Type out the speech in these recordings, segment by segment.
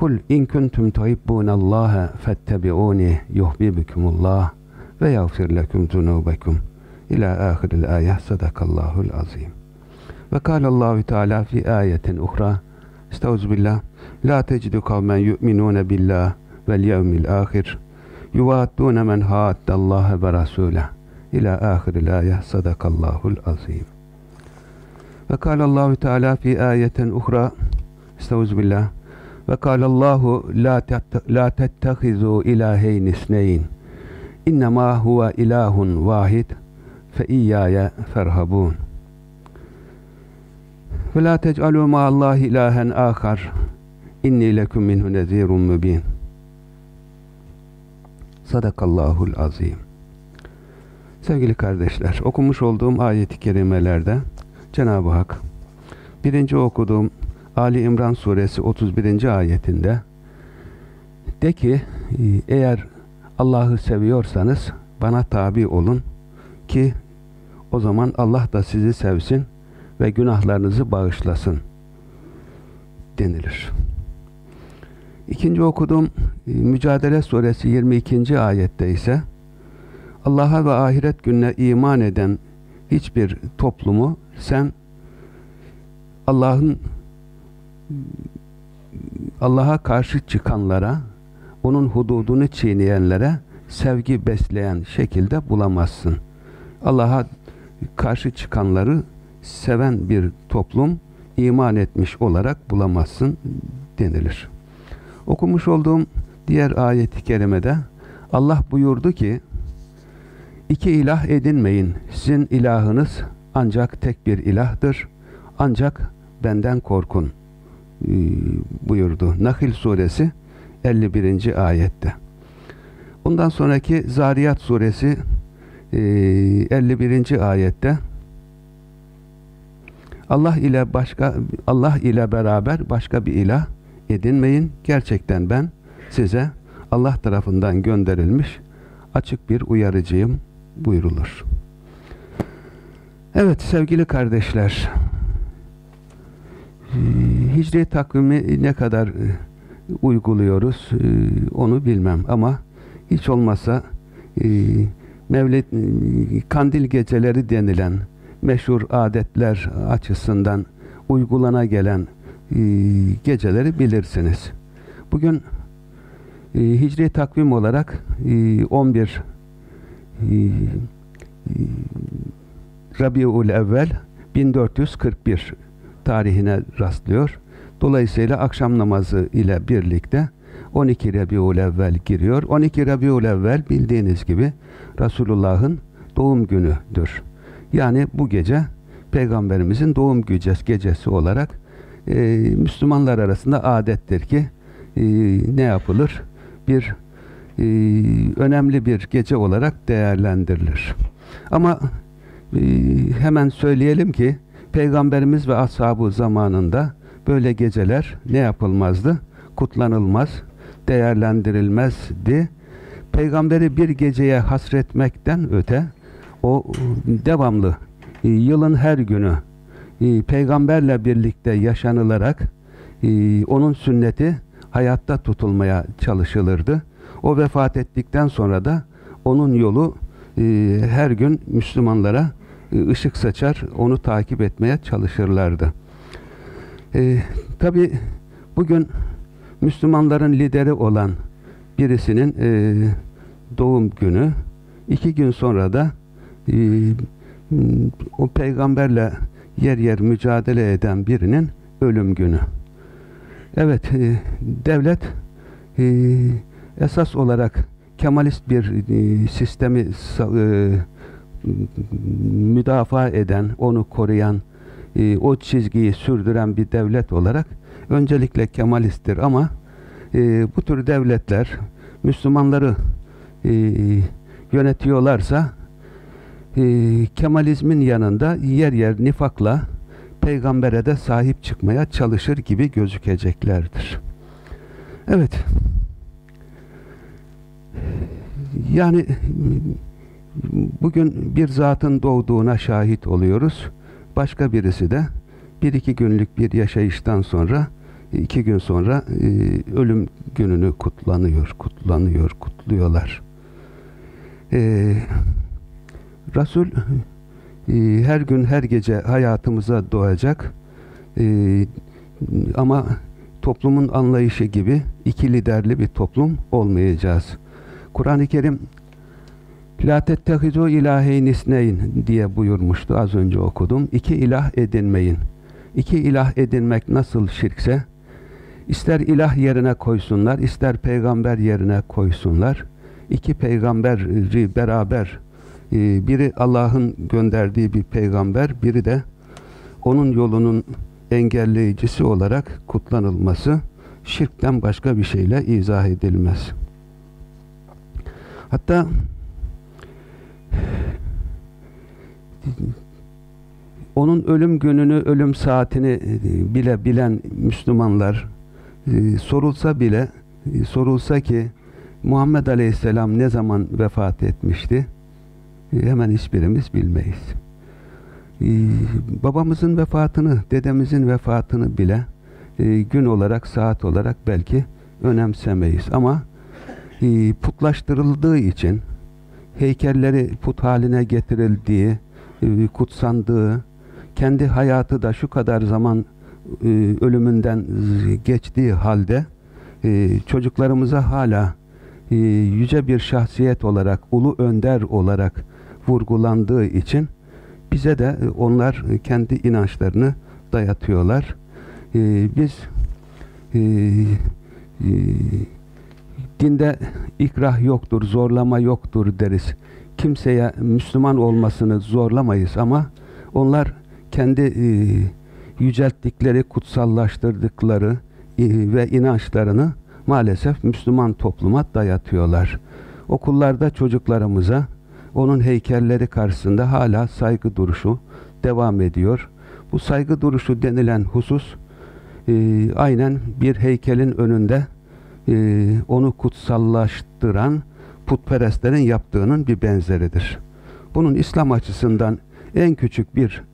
قل إن كنتم تحبون الله فاتبعوني يحببكم الله ويغفر لكم ذنوبكم. إلى آخر الآية صدق الله العظيم. وقال الله تعالى في آية أخرى استوذ بالله لا تجد قوما يؤمنون بالله واليوم الآخر يواتون من هات الله ورسوله. إلى آخر الآية صدق الله العظيم. وقال الله تعالى في آية أخرى استوذ بالله Ve kâlallahu la tettehizu ilaheyn isneyn. İnnemâ huve ilahun vahid fe iyyâye ferhabûn. Ve la tec'alû ma'allâhi ilahen âkhar. İnni lekum minhu nezîrun mübîn. Sadakallahul azim. Sevgili kardeşler, okumuş olduğum ayet-i kerimelerde Cenab-ı Hak birinci okuduğum Ali İmran suresi 31. ayetinde de ki eğer Allah'ı seviyorsanız bana tabi olun ki o zaman Allah da sizi sevsin ve günahlarınızı bağışlasın denilir. İkinci okuduğum Mücadele suresi 22. ayette ise Allah'a ve ahiret gününe iman eden hiçbir toplumu sen Allah'ın Allah'a karşı çıkanlara, onun hududunu çiğneyenlere sevgi besleyen şekilde bulamazsın. Allah'a karşı çıkanları seven bir toplum iman etmiş olarak bulamazsın denilir. Okumuş olduğum diğer ayet-i kerimede Allah buyurdu ki iki ilah edinmeyin. Sizin ilahınız ancak tek bir ilahdır. Ancak benden korkun buyurdu. Nahil suresi 51. ayette. Bundan sonraki Zariyat suresi 51. ayette Allah ile başka Allah ile beraber başka bir ilah edinmeyin. Gerçekten ben size Allah tarafından gönderilmiş açık bir uyarıcıyım buyurulur. Evet sevgili kardeşler Hicri takvimi ne kadar uyguluyoruz onu bilmem ama hiç olmazsa Mevlid kandil geceleri denilen meşhur adetler açısından uygulana gelen geceleri bilirsiniz. Bugün Hicri takvim olarak 11 Rabiul Evvel 1441 tarihine rastlıyor. Dolayısıyla akşam namazı ile birlikte 12 Rabiul Evvel giriyor. 12 Rabiul Evvel bildiğiniz gibi Resulullah'ın doğum günüdür. Yani bu gece Peygamberimizin doğum gecesi, gecesi olarak e, Müslümanlar arasında adettir ki e, ne yapılır? Bir e, önemli bir gece olarak değerlendirilir. Ama e, hemen söyleyelim ki Peygamberimiz ve ashabı zamanında böyle geceler ne yapılmazdı? Kutlanılmaz, değerlendirilmezdi. Peygamberi bir geceye hasretmekten öte o devamlı e, yılın her günü e, peygamberle birlikte yaşanılarak e, onun sünneti hayatta tutulmaya çalışılırdı. O vefat ettikten sonra da onun yolu her gün Müslümanlara ışık saçar, onu takip etmeye çalışırlardı. E, Tabi bugün Müslümanların lideri olan birisinin e, doğum günü, iki gün sonra da e, o peygamberle yer yer mücadele eden birinin ölüm günü. Evet, e, devlet e, esas olarak Kemalist bir e, sistemi e, müdafaa eden, onu koruyan, e, o çizgiyi sürdüren bir devlet olarak öncelikle Kemalisttir ama e, bu tür devletler Müslümanları e, yönetiyorlarsa e, Kemalizmin yanında yer yer nifakla peygambere de sahip çıkmaya çalışır gibi gözükeceklerdir. Evet. Yani bugün bir zatın doğduğuna şahit oluyoruz. Başka birisi de bir iki günlük bir yaşayıştan sonra iki gün sonra e, ölüm gününü kutlanıyor, kutlanıyor, kutluyorlar. E, Resul e, her gün her gece hayatımıza doğacak e, ama toplumun anlayışı gibi iki liderli bir toplum olmayacağız. Kur'an-ı Kerim La tettehizu ilaheyn isneyn diye buyurmuştu. Az önce okudum. İki ilah edinmeyin. İki ilah edinmek nasıl şirkse ister ilah yerine koysunlar, ister peygamber yerine koysunlar. İki peygamberi beraber e, biri Allah'ın gönderdiği bir peygamber, biri de onun yolunun engelleyicisi olarak kutlanılması şirkten başka bir şeyle izah edilmez. Hatta onun ölüm gününü, ölüm saatini e, bile bilen Müslümanlar e, sorulsa bile e, sorulsa ki Muhammed Aleyhisselam ne zaman vefat etmişti? Hemen hiçbirimiz bilmeyiz. Babamızın vefatını, dedemizin vefatını bile gün olarak, saat olarak belki önemsemeyiz. Ama putlaştırıldığı için heykelleri put haline getirildiği, e, kutsandığı, kendi hayatı da şu kadar zaman e, ölümünden geçtiği halde e, çocuklarımıza hala yüce bir şahsiyet olarak, ulu önder olarak vurgulandığı için bize de onlar kendi inançlarını dayatıyorlar. Biz dinde ikrah yoktur, zorlama yoktur deriz. Kimseye Müslüman olmasını zorlamayız ama onlar kendi e, yücelttikleri, kutsallaştırdıkları e, ve inançlarını maalesef Müslüman topluma dayatıyorlar. Okullarda çocuklarımıza onun heykelleri karşısında hala saygı duruşu devam ediyor. Bu saygı duruşu denilen husus e, aynen bir heykelin önünde e, onu kutsallaştıran putperestlerin yaptığının bir benzeridir. Bunun İslam açısından en küçük bir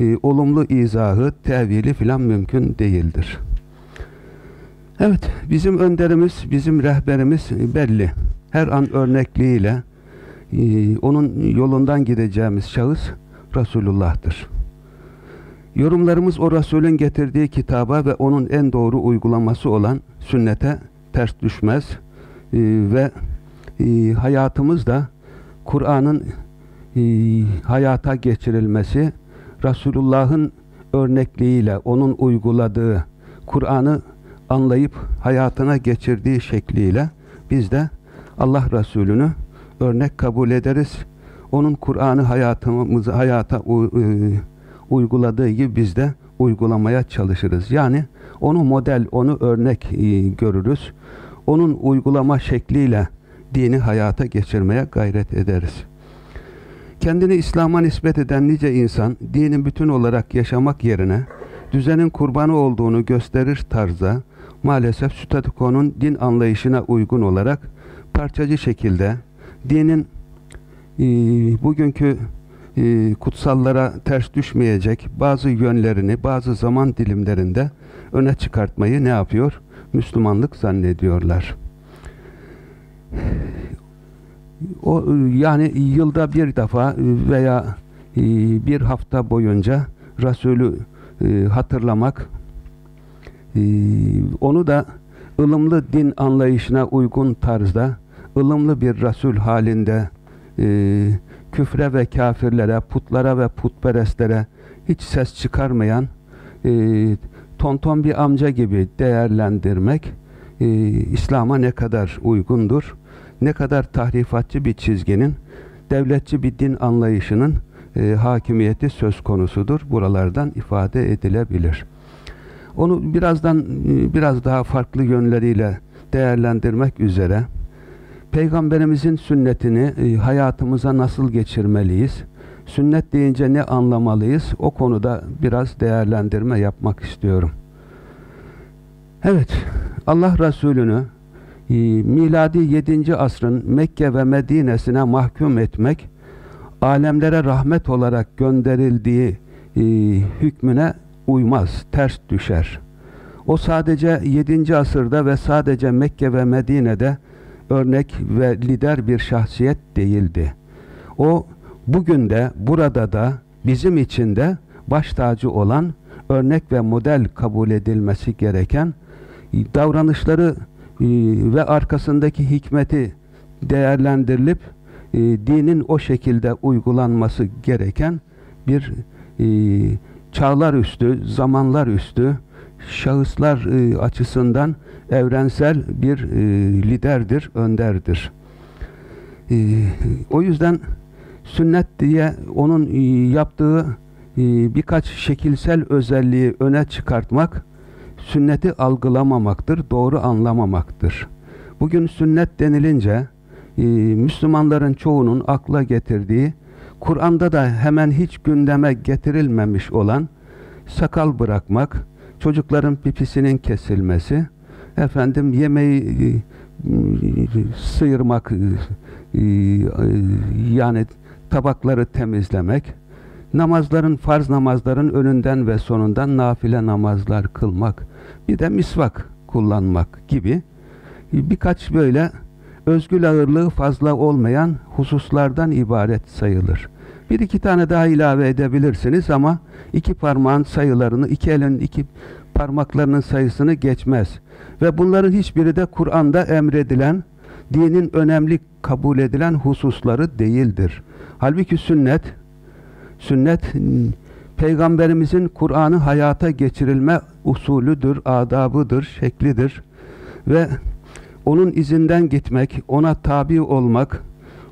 e, olumlu izahı, tevili filan mümkün değildir. Evet, bizim önderimiz, bizim rehberimiz belli. Her an örnekliğiyle e, onun yolundan gideceğimiz şahıs Resulullah'tır. Yorumlarımız o Resulün getirdiği kitaba ve onun en doğru uygulaması olan sünnete ters düşmez e, ve e, hayatımızda Kur'an'ın e, hayata geçirilmesi Resulullah'ın örnekliğiyle onun uyguladığı Kur'an'ı anlayıp hayatına geçirdiği şekliyle biz de Allah Resulü'nü örnek kabul ederiz. Onun Kur'an'ı hayatımızı hayata e, uyguladığı gibi biz de uygulamaya çalışırız. Yani onu model, onu örnek e, görürüz. Onun uygulama şekliyle dini hayata geçirmeye gayret ederiz. Kendini İslam'a nispet eden nice insan, dinin bütün olarak yaşamak yerine, düzenin kurbanı olduğunu gösterir tarzda, maalesef statükonun din anlayışına uygun olarak parçacı şekilde dinin e, bugünkü e, kutsallara ters düşmeyecek bazı yönlerini bazı zaman dilimlerinde öne çıkartmayı ne yapıyor? Müslümanlık zannediyorlar. O yani yılda bir defa veya e, bir hafta boyunca Resulü e, hatırlamak onu da ılımlı din anlayışına uygun tarzda ılımlı bir Resul halinde e, küfre ve kafirlere, putlara ve putperestlere hiç ses çıkarmayan e, tonton bir amca gibi değerlendirmek e, İslam'a ne kadar uygundur, ne kadar tahrifatçı bir çizginin, devletçi bir din anlayışının e, hakimiyeti söz konusudur. Buralardan ifade edilebilir. Onu birazdan e, biraz daha farklı yönleriyle değerlendirmek üzere Peygamberimizin sünnetini e, hayatımıza nasıl geçirmeliyiz? Sünnet deyince ne anlamalıyız? O konuda biraz değerlendirme yapmak istiyorum. Evet, Allah Resulü'nü e, miladi 7. asrın Mekke ve Medine'sine mahkum etmek, alemlere rahmet olarak gönderildiği e, hükmüne uymaz, ters düşer. O sadece 7. asırda ve sadece Mekke ve Medine'de örnek ve lider bir şahsiyet değildi. O bugün de burada da bizim için de baş tacı olan örnek ve model kabul edilmesi gereken davranışları e, ve arkasındaki hikmeti değerlendirilip e, dinin o şekilde uygulanması gereken bir e, çağlar üstü, zamanlar üstü, şahıslar açısından evrensel bir liderdir, önderdir. O yüzden sünnet diye onun yaptığı birkaç şekilsel özelliği öne çıkartmak sünneti algılamamaktır, doğru anlamamaktır. Bugün sünnet denilince e, Müslümanların çoğunun akla getirdiği, Kur'an'da da hemen hiç gündeme getirilmemiş olan sakal bırakmak, çocukların pipisinin kesilmesi, efendim yemeği e, sıyırmak, e, yani tabakları temizlemek, namazların, farz namazların önünden ve sonundan nafile namazlar kılmak, bir de misvak kullanmak gibi birkaç böyle özgül ağırlığı fazla olmayan hususlardan ibaret sayılır. Bir iki tane daha ilave edebilirsiniz ama iki parmağın sayılarını, iki elin iki parmaklarının sayısını geçmez. Ve bunların hiçbiri de Kur'an'da emredilen, dinin önemli kabul edilen hususları değildir. Halbuki sünnet, sünnet Peygamberimizin Kur'an'ı hayata geçirilme usulüdür, adabıdır, şeklidir ve onun izinden gitmek, ona tabi olmak,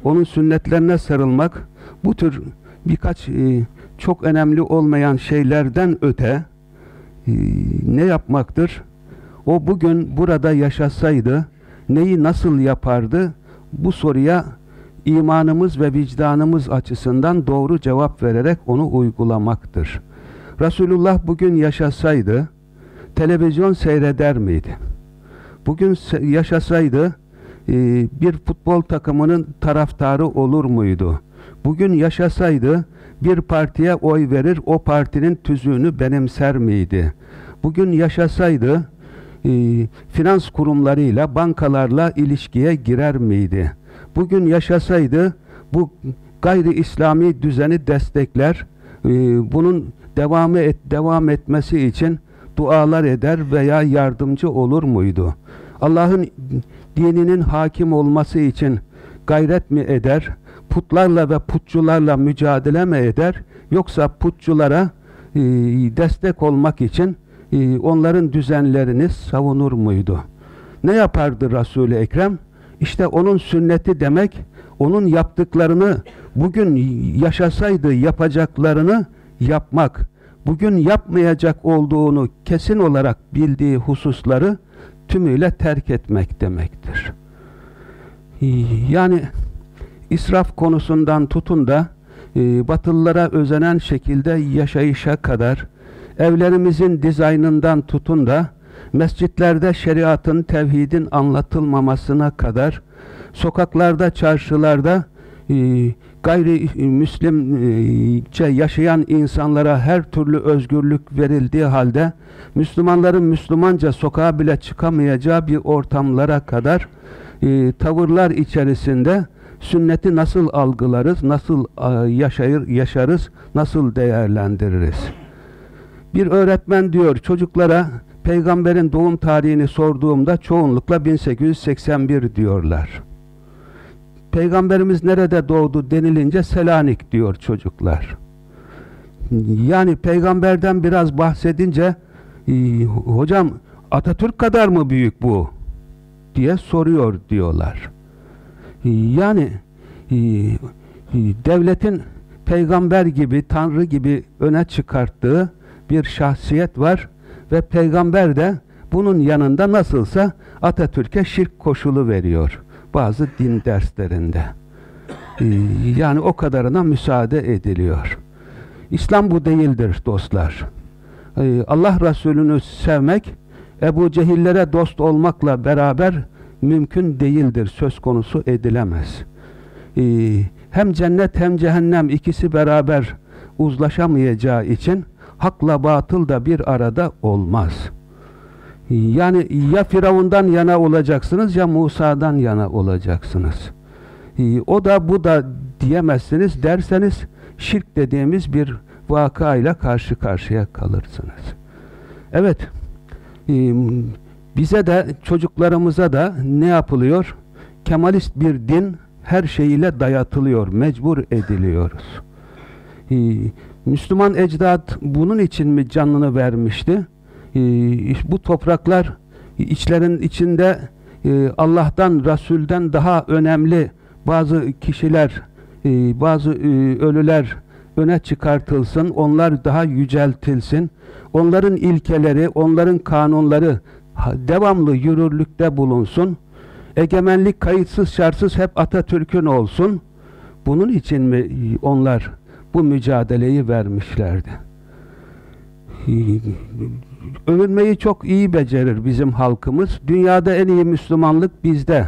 onun sünnetlerine sarılmak bu tür birkaç e, çok önemli olmayan şeylerden öte ne yapmaktır? O bugün burada yaşasaydı neyi nasıl yapardı? Bu soruya imanımız ve vicdanımız açısından doğru cevap vererek onu uygulamaktır. Resulullah bugün yaşasaydı televizyon seyreder miydi? Bugün yaşasaydı e, bir futbol takımının taraftarı olur muydu? Bugün yaşasaydı bir partiye oy verir, o partinin tüzüğünü benimser miydi? Bugün yaşasaydı e, finans kurumlarıyla, bankalarla ilişkiye girer miydi? Bugün yaşasaydı bu gayri İslami düzeni destekler, e, bunun devamı et, devam etmesi için dualar eder veya yardımcı olur muydu? Allah'ın dininin hakim olması için gayret mi eder? Putlarla ve putçularla mücadele mi eder? Yoksa putçulara e, destek olmak için e, onların düzenlerini savunur muydu? Ne yapardı Resul-i Ekrem? İşte onun sünneti demek, onun yaptıklarını bugün yaşasaydı yapacaklarını yapmak, bugün yapmayacak olduğunu kesin olarak bildiği hususları tümüyle terk etmek demektir. Yani israf konusundan tutun da e, batılılara özenen şekilde yaşayışa kadar evlerimizin dizaynından tutun da mescitlerde şeriatın, tevhidin anlatılmamasına kadar sokaklarda, çarşılarda e, gayrimüslimce yaşayan insanlara her türlü özgürlük verildiği halde Müslümanların Müslümanca sokağa bile çıkamayacağı bir ortamlara kadar e, tavırlar içerisinde sünneti nasıl algılarız, nasıl yaşayır, yaşarız, nasıl değerlendiririz? Bir öğretmen diyor çocuklara peygamberin doğum tarihini sorduğumda çoğunlukla 1881 diyorlar. Peygamberimiz nerede doğdu denilince Selanik diyor çocuklar. Yani peygamberden biraz bahsedince e, hocam Atatürk kadar mı büyük bu diye soruyor diyorlar. E, yani e, devletin peygamber gibi, tanrı gibi öne çıkarttığı bir şahsiyet var ve peygamber de bunun yanında nasılsa Atatürk'e şirk koşulu veriyor bazı din derslerinde. Yani o kadarına müsaade ediliyor. İslam bu değildir dostlar. Allah Resulü'nü sevmek Ebu Cehillere dost olmakla beraber mümkün değildir, söz konusu edilemez. Ee, hem cennet hem cehennem ikisi beraber uzlaşamayacağı için hakla batıl da bir arada olmaz. Yani ya Firavundan yana olacaksınız ya Musa'dan yana olacaksınız. Ee, o da bu da diyemezsiniz derseniz şirk dediğimiz bir vakayla karşı karşıya kalırsınız. Evet, e, bize de çocuklarımıza da ne yapılıyor? Kemalist bir din her şeyiyle dayatılıyor, mecbur ediliyoruz. E, Müslüman ecdat bunun için mi canını vermişti? E, bu topraklar içlerin içinde Allah'tan, Resul'den daha önemli bazı kişiler e, bazı e, ölüler öne çıkartılsın, onlar daha yüceltilsin. Onların ilkeleri, onların kanunları devamlı yürürlükte bulunsun. Egemenlik kayıtsız şartsız hep Atatürk'ün olsun. Bunun için mi onlar bu mücadeleyi vermişlerdi? Övünmeyi çok iyi becerir bizim halkımız. Dünyada en iyi Müslümanlık bizde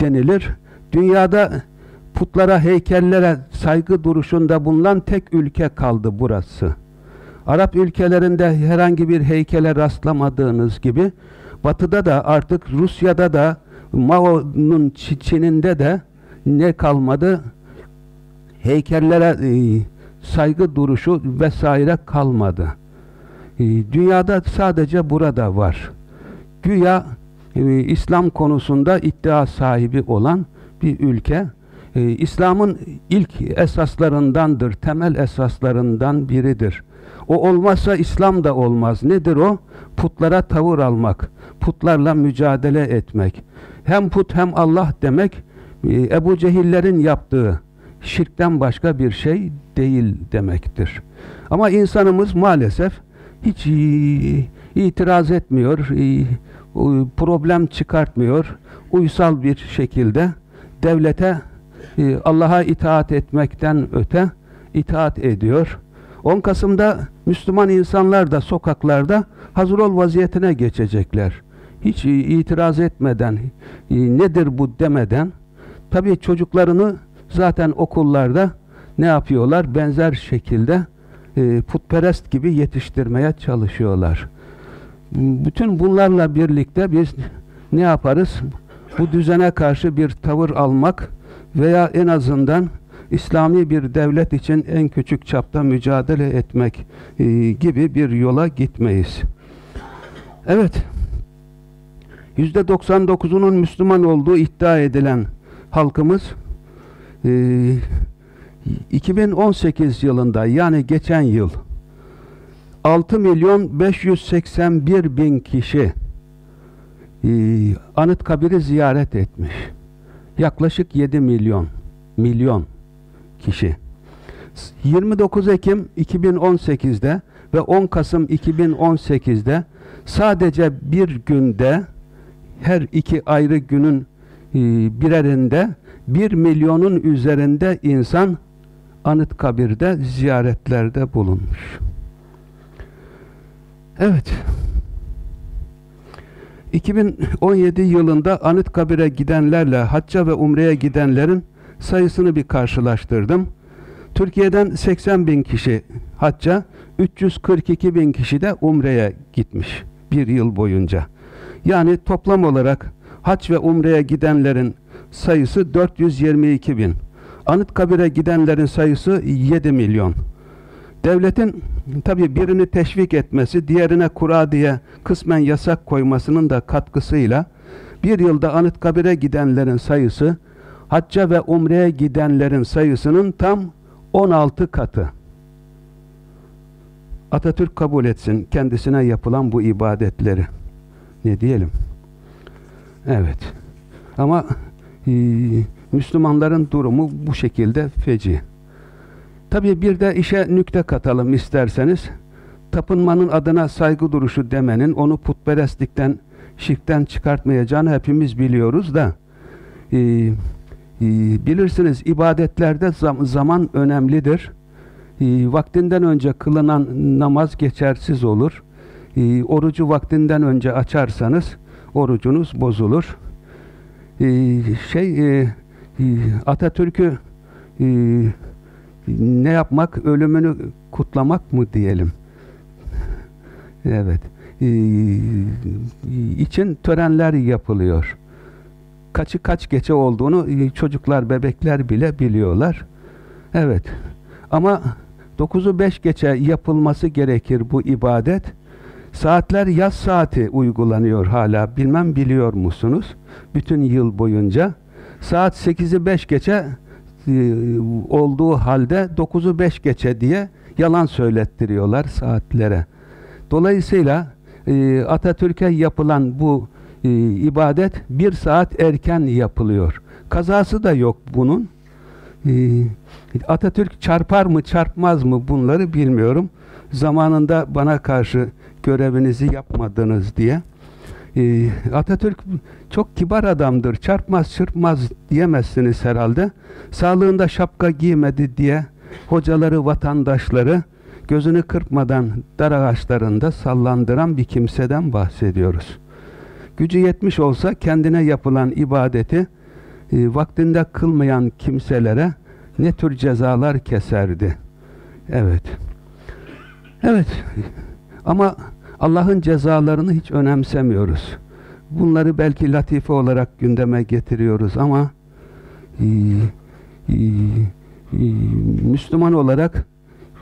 denilir. Dünyada putlara, heykellere saygı duruşunda bulunan tek ülke kaldı burası. Arap ülkelerinde herhangi bir heykele rastlamadığınız gibi Batı'da da artık Rusya'da da Mao'nun Çin'inde de ne kalmadı? Heykellere e, saygı duruşu vesaire kalmadı. E, dünyada sadece burada var. Güya e, İslam konusunda iddia sahibi olan bir ülke İslam'ın ilk esaslarındandır, temel esaslarından biridir. O olmazsa İslam da olmaz. Nedir o? Putlara tavır almak, putlarla mücadele etmek. Hem put hem Allah demek e, Ebu Cehillerin yaptığı şirkten başka bir şey değil demektir. Ama insanımız maalesef hiç itiraz etmiyor, problem çıkartmıyor, uysal bir şekilde devlete e, Allah'a itaat etmekten öte itaat ediyor. 10 Kasım'da Müslüman insanlar da sokaklarda hazır ol vaziyetine geçecekler. Hiç itiraz etmeden, nedir bu demeden, tabii çocuklarını zaten okullarda ne yapıyorlar? Benzer şekilde e, putperest gibi yetiştirmeye çalışıyorlar. Bütün bunlarla birlikte biz ne yaparız? Bu düzene karşı bir tavır almak veya en azından İslami bir devlet için en küçük çapta mücadele etmek e, gibi bir yola gitmeyiz. Evet, yüzde 99'unun Müslüman olduğu iddia edilen halkımız e, 2018 yılında yani geçen yıl 6 milyon 581 bin kişi e, Anıtkabir'i ziyaret etmiş. Yaklaşık 7 milyon milyon kişi. 29 Ekim 2018'de ve 10 Kasım 2018'de sadece bir günde her iki ayrı günün e, birerinde bir milyonun üzerinde insan Anıtkabir'de ziyaretlerde bulunmuş. Evet. 2017 yılında Anıtkabir'e gidenlerle hacca ve umreye gidenlerin sayısını bir karşılaştırdım. Türkiye'den 80 bin kişi hacca, 342 bin kişi de umreye gitmiş bir yıl boyunca. Yani toplam olarak hac ve umreye gidenlerin sayısı 422 bin. Anıtkabir'e gidenlerin sayısı 7 milyon. Devletin tabi birini teşvik etmesi, diğerine kura diye kısmen yasak koymasının da katkısıyla bir yılda Anıtkabir'e gidenlerin sayısı hacca ve umreye gidenlerin sayısının tam 16 katı. Atatürk kabul etsin kendisine yapılan bu ibadetleri. Ne diyelim? Evet. Ama e, Müslümanların durumu bu şekilde feci. Tabii bir de işe nükte katalım isterseniz. Tapınmanın adına saygı duruşu demenin onu putperestlikten, şirkten çıkartmayacağını hepimiz biliyoruz da e, bilirsiniz ibadetlerde zam zaman önemlidir. E, vaktinden önce kılınan namaz geçersiz olur. E, orucu vaktinden önce açarsanız orucunuz bozulur. Şey e, e, Atatürk'ü e, ne yapmak? Ölümünü kutlamak mı diyelim? evet. İçin törenler yapılıyor. Kaçı kaç gece olduğunu e, çocuklar, bebekler bile biliyorlar. Evet. Ama 9'u 5 geçe yapılması gerekir bu ibadet. Saatler yaz saati uygulanıyor hala. Bilmem biliyor musunuz? Bütün yıl boyunca. Saat 8'i 5 geçe olduğu halde 9'u 5 geçe diye yalan söylettiriyorlar saatlere. Dolayısıyla e, Atatürk'e yapılan bu e, ibadet bir saat erken yapılıyor. Kazası da yok bunun. Atatürk çarpar mı çarpmaz mı bunları bilmiyorum. Zamanında bana karşı görevinizi yapmadınız diye. Ee, Atatürk çok kibar adamdır. Çarpmaz çırpmaz diyemezsiniz herhalde. Sağlığında şapka giymedi diye hocaları, vatandaşları gözünü kırpmadan dar ağaçlarında sallandıran bir kimseden bahsediyoruz. Gücü yetmiş olsa kendine yapılan ibadeti e, vaktinde kılmayan kimselere ne tür cezalar keserdi. Evet. Evet. Ama Allah'ın cezalarını hiç önemsemiyoruz. Bunları belki latife olarak gündeme getiriyoruz ama e, e, e, Müslüman olarak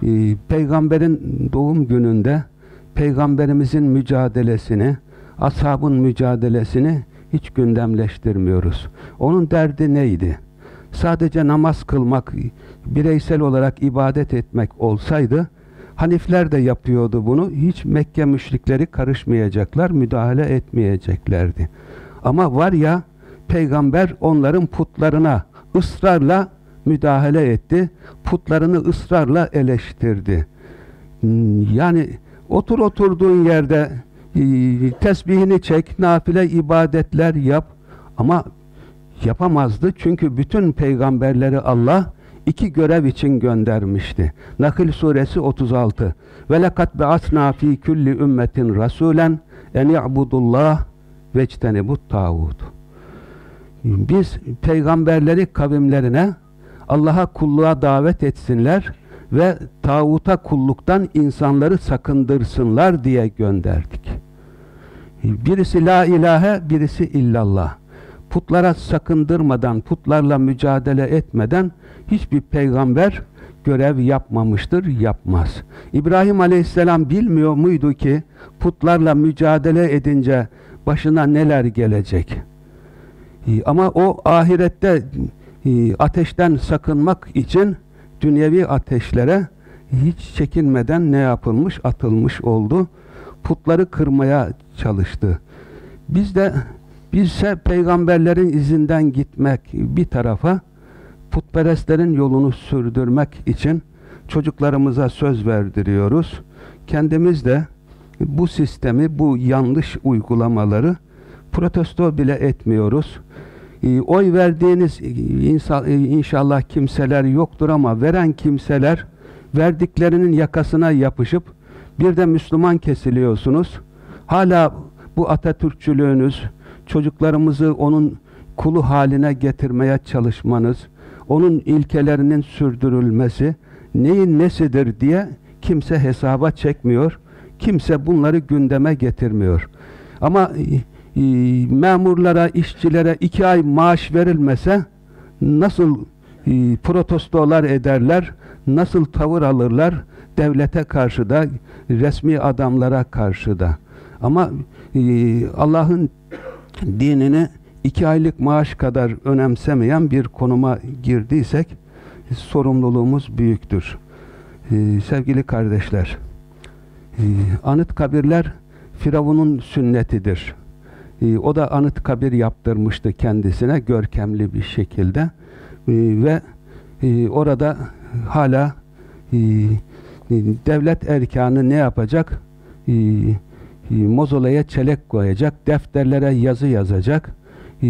e, peygamberin doğum gününde peygamberimizin mücadelesini, ashabın mücadelesini hiç gündemleştirmiyoruz. Onun derdi neydi? Sadece namaz kılmak, bireysel olarak ibadet etmek olsaydı Hanifler de yapıyordu bunu. Hiç Mekke müşrikleri karışmayacaklar, müdahale etmeyeceklerdi. Ama var ya peygamber onların putlarına ısrarla müdahale etti. Putlarını ısrarla eleştirdi. Yani otur oturduğun yerde tesbihini çek, nafile ibadetler yap ama yapamazdı. Çünkü bütün peygamberleri Allah iki görev için göndermişti. Nakil suresi 36. Ve lekad be'atna fi kulli ümmetin rasulen en ya'budullah vectenibut tağut. Biz peygamberleri kavimlerine Allah'a kulluğa davet etsinler ve tağuta kulluktan insanları sakındırsınlar diye gönderdik. Birisi la ilahe, birisi illallah. Putlara sakındırmadan, putlarla mücadele etmeden hiçbir peygamber görev yapmamıştır, yapmaz. İbrahim Aleyhisselam bilmiyor muydu ki putlarla mücadele edince başına neler gelecek? Ama o ahirette ateşten sakınmak için dünyevi ateşlere hiç çekinmeden ne yapılmış? Atılmış oldu. Putları kırmaya çalıştı. Biz de bizse peygamberlerin izinden gitmek bir tarafa putperestlerin yolunu sürdürmek için çocuklarımıza söz verdiriyoruz. Kendimiz de bu sistemi, bu yanlış uygulamaları protesto bile etmiyoruz. Ee, oy verdiğiniz e, inşallah kimseler yoktur ama veren kimseler verdiklerinin yakasına yapışıp bir de Müslüman kesiliyorsunuz. Hala bu Atatürkçülüğünüz, çocuklarımızı onun kulu haline getirmeye çalışmanız, onun ilkelerinin sürdürülmesi neyin nesidir diye kimse hesaba çekmiyor. Kimse bunları gündeme getirmiyor. Ama e, memurlara, işçilere iki ay maaş verilmese nasıl e, protestolar ederler, nasıl tavır alırlar devlete karşı da, resmi adamlara karşı da. Ama e, Allah'ın dinini iki aylık maaş kadar önemsemeyen bir konuma girdiysek sorumluluğumuz büyüktür. Ee, sevgili kardeşler, e, anıt kabirler Firavun'un sünnetidir. E, o da anıt kabir yaptırmıştı kendisine görkemli bir şekilde e, ve e, orada hala e, devlet erkanı ne yapacak? E, e, mozolaya çelek koyacak, defterlere yazı yazacak, e,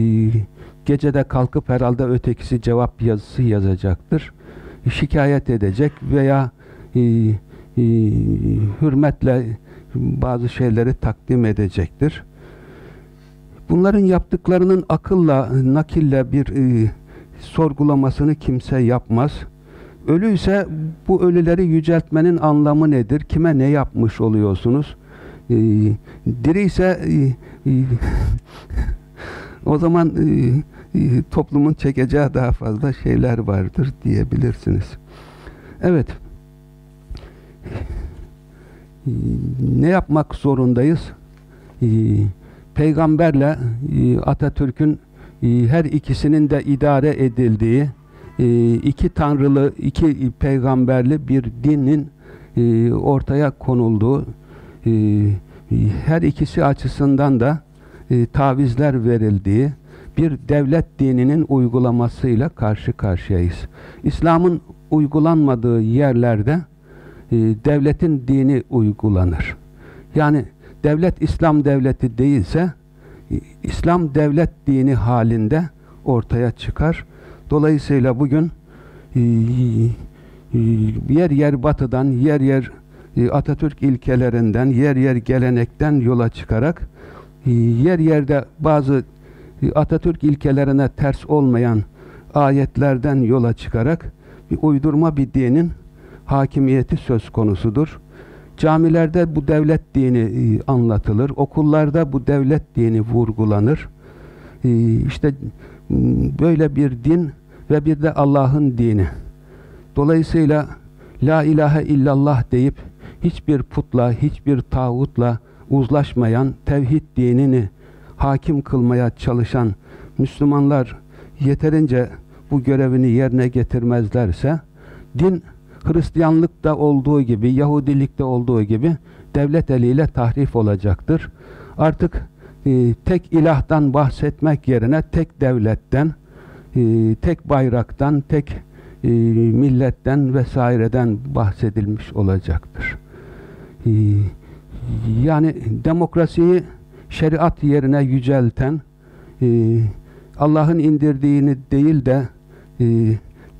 gecede kalkıp herhalde ötekisi cevap yazısı yazacaktır. E, şikayet edecek veya hürmetle bazı şeyleri takdim edecektir. Bunların yaptıklarının akılla, nakille bir e, sorgulamasını kimse yapmaz. Ölüyse bu ölüleri yüceltmenin anlamı nedir? Kime ne yapmış oluyorsunuz? E, ise e, e, o zaman e, e, toplumun çekeceği daha fazla şeyler vardır diyebilirsiniz. Evet. E, ne yapmak zorundayız? E, peygamberle e, Atatürk'ün her ikisinin de idare edildiği iki tanrılı, iki peygamberli bir dinin ortaya konulduğu her ikisi açısından da e, tavizler verildiği bir devlet dininin uygulamasıyla karşı karşıyayız. İslam'ın uygulanmadığı yerlerde e, devletin dini uygulanır. Yani devlet İslam devleti değilse e, İslam devlet dini halinde ortaya çıkar. Dolayısıyla bugün yer yer batıdan, yer yer Atatürk ilkelerinden, yer yer gelenekten yola çıkarak e, yer yerde bazı e, Atatürk ilkelerine ters olmayan ayetlerden yola çıkarak bir uydurma bir dinin hakimiyeti söz konusudur. Camilerde bu devlet dini e, anlatılır. Okullarda bu devlet dini vurgulanır. E, işte böyle bir din ve bir de Allah'ın dini. Dolayısıyla La ilahe illallah deyip hiçbir putla, hiçbir tağutla uzlaşmayan tevhid dinini hakim kılmaya çalışan Müslümanlar yeterince bu görevini yerine getirmezlerse din Hristiyanlıkta olduğu gibi, Yahudilikte olduğu gibi devlet eliyle tahrif olacaktır. Artık e, tek ilahtan bahsetmek yerine tek devletten, e, tek bayraktan, tek e, milletten vesaireden bahsedilmiş olacaktır. E, yani demokrasiyi şeriat yerine yücelten, e, Allah'ın indirdiğini değil de e,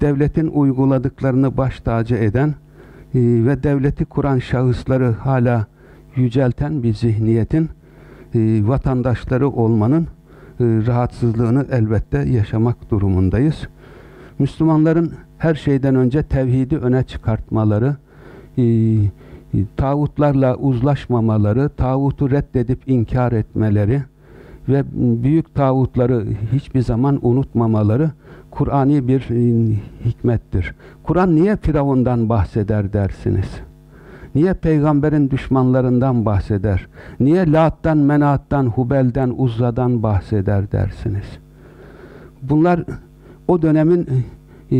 devletin uyguladıklarını baş tacı eden ve devleti kuran şahısları hala yücelten bir zihniyetin vatandaşları olmanın rahatsızlığını elbette yaşamak durumundayız. Müslümanların her şeyden önce tevhidi öne çıkartmaları, tağutlarla uzlaşmamaları, tağutu reddedip inkar etmeleri ve büyük tağutları hiçbir zaman unutmamaları Kur'ani bir e, hikmettir. Kur'an niye Firavundan bahseder dersiniz? Niye peygamberin düşmanlarından bahseder? Niye Lat'tan, Menat'tan, Hubel'den, Uzza'dan bahseder dersiniz? Bunlar o dönemin e,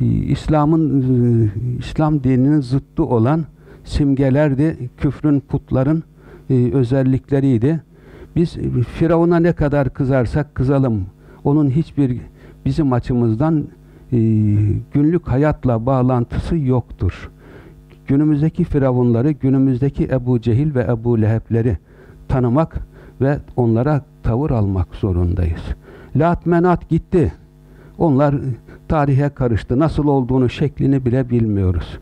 İslam'ın e, İslam dininin zıttı olan simgelerdi, küfrün, putların e, özellikleriydi. Biz Firavun'a ne kadar kızarsak kızalım, onun hiçbir bizim açımızdan e, günlük hayatla bağlantısı yoktur. Günümüzdeki firavunları, günümüzdeki Ebu Cehil ve Ebu Leheb'leri tanımak ve onlara tavır almak zorundayız. Lat menat gitti. Onlar tarihe karıştı. Nasıl olduğunu, şeklini bile bilmiyoruz.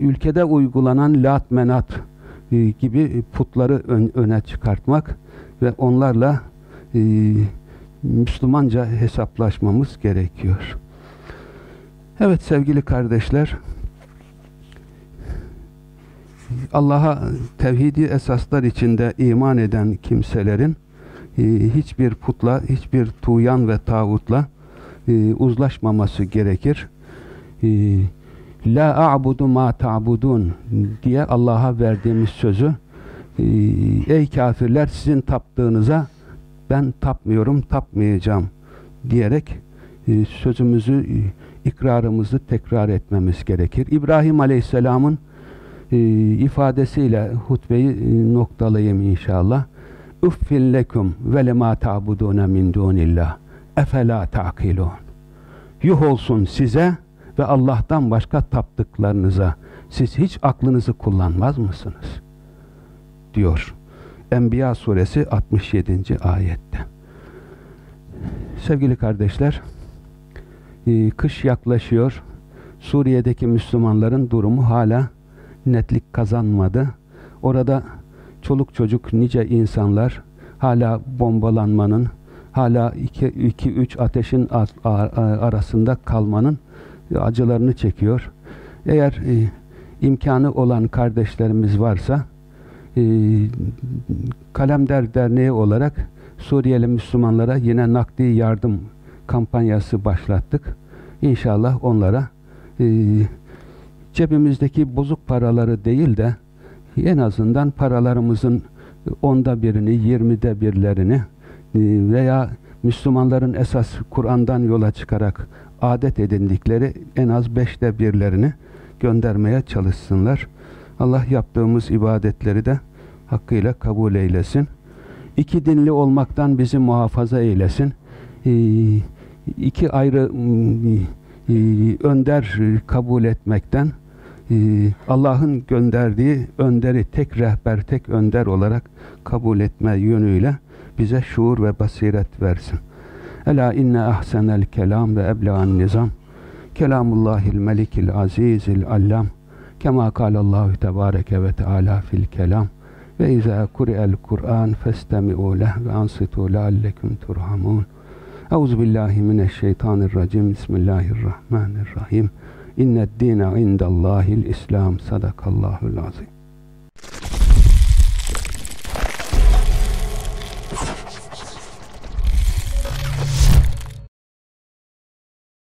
Ülkede uygulanan lat menat e, gibi putları öne çıkartmak ve onlarla e, Müslümanca hesaplaşmamız gerekiyor. Evet sevgili kardeşler, Allah'a tevhidi esaslar içinde iman eden kimselerin e, hiçbir putla, hiçbir tuyan ve tağutla e, uzlaşmaması gerekir. E, La a'budu ma ta'budun diye Allah'a verdiğimiz sözü ey kafirler sizin taptığınıza ben tapmıyorum, tapmayacağım diyerek e, sözümüzü, e, ikrarımızı tekrar etmemiz gerekir. İbrahim Aleyhisselam'ın e, ifadesiyle hutbeyi e, noktalayayım inşallah. Uffin lekum ve lema ta'buduna min dunillah. Efela ta'kilun. Yuh olsun size ve Allah'tan başka taptıklarınıza. Siz hiç aklınızı kullanmaz mısınız? Diyor. Enbiya suresi 67. ayette. Sevgili kardeşler, e, kış yaklaşıyor. Suriye'deki Müslümanların durumu hala netlik kazanmadı. Orada çoluk çocuk nice insanlar hala bombalanmanın, hala 2-3 ateşin arasında kalmanın acılarını çekiyor. Eğer e, imkanı olan kardeşlerimiz varsa e, Kalemder Derneği olarak Suriyeli Müslümanlara yine nakdi yardım kampanyası başlattık. İnşallah onlara e, cebimizdeki bozuk paraları değil de en azından paralarımızın onda birini, yirmide birlerini veya Müslümanların esas Kur'an'dan yola çıkarak adet edindikleri en az beşte birlerini göndermeye çalışsınlar. Allah yaptığımız ibadetleri de hakkıyla kabul eylesin. İki dinli olmaktan bizi muhafaza eylesin. Ee, iki ayrı e, önder kabul etmekten e, Allah'ın gönderdiği önderi tek rehber, tek önder olarak kabul etme yönüyle bize şuur ve basiret versin. Ela inne ahsenel kelam ve ebla'n nizam. Kelamullahil melikil azizil allam. Kema kalallahu tebareke ve teala fil kelam. Ve izâ kuri'el Kur'an festemi'u leh ve ansitu leallekum turhamun Euzu billahi mineşşeytanirracim Bismillahirrahmanirrahim. İnned dîne indallâhil İslam sadakallahul azim